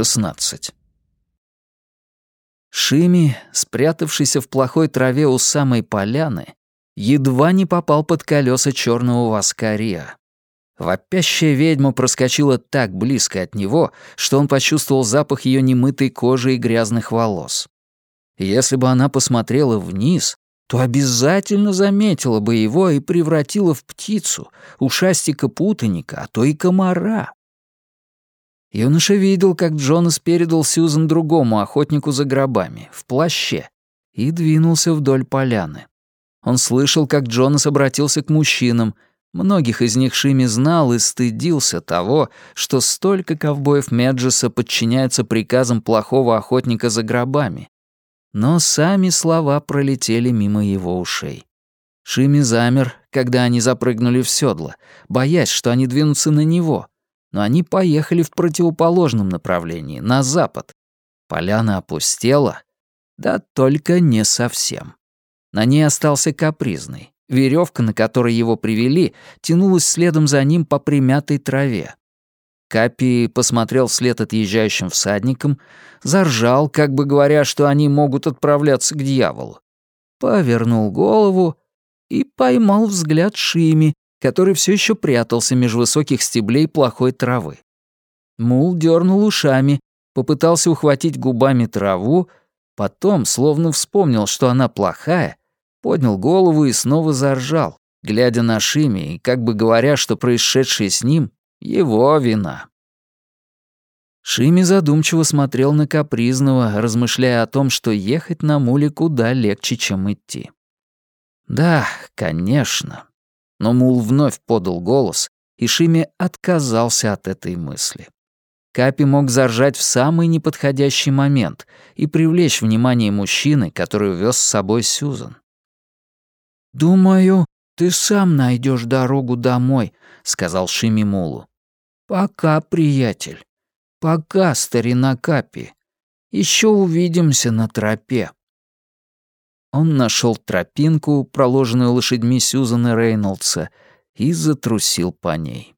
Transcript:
16. Шими, спрятавшийся в плохой траве у самой поляны, едва не попал под колеса черного воска Риа. Вопящая ведьма проскочила так близко от него, что он почувствовал запах ее немытой кожи и грязных волос. Если бы она посмотрела вниз, то обязательно заметила бы его и превратила в птицу, ушастика-путаника, а то и комара. Юноша видел, как Джонас передал Сьюзан другому охотнику за гробами, в плаще, и двинулся вдоль поляны. Он слышал, как Джонас обратился к мужчинам. Многих из них Шими знал и стыдился того, что столько ковбоев Меджеса подчиняются приказам плохого охотника за гробами. Но сами слова пролетели мимо его ушей. Шими замер, когда они запрыгнули в седло, боясь, что они двинутся на него — но они поехали в противоположном направлении, на запад. Поляна опустела, да только не совсем. На ней остался капризный. Веревка, на которой его привели, тянулась следом за ним по примятой траве. Капи посмотрел вслед отъезжающим всадникам, заржал, как бы говоря, что они могут отправляться к дьяволу. Повернул голову и поймал взгляд Шими, который все еще прятался меж высоких стеблей плохой травы. Мул дернул ушами, попытался ухватить губами траву, потом, словно вспомнил, что она плохая, поднял голову и снова заржал, глядя на Шими и как бы говоря, что происшедшее с ним — его вина. Шими задумчиво смотрел на Капризного, размышляя о том, что ехать на муле куда легче, чем идти. Да, конечно, но Мул вновь подал голос, и Шими отказался от этой мысли. Капи мог заржать в самый неподходящий момент и привлечь внимание мужчины, который увез с собой Сюзан. «Думаю, ты сам найдешь дорогу домой», — сказал Шими Мулу. «Пока, приятель. Пока, старина Капи. Еще увидимся на тропе». Он нашел тропинку, проложенную лошадьми Сьюзана Рейнольдса, и затрусил по ней.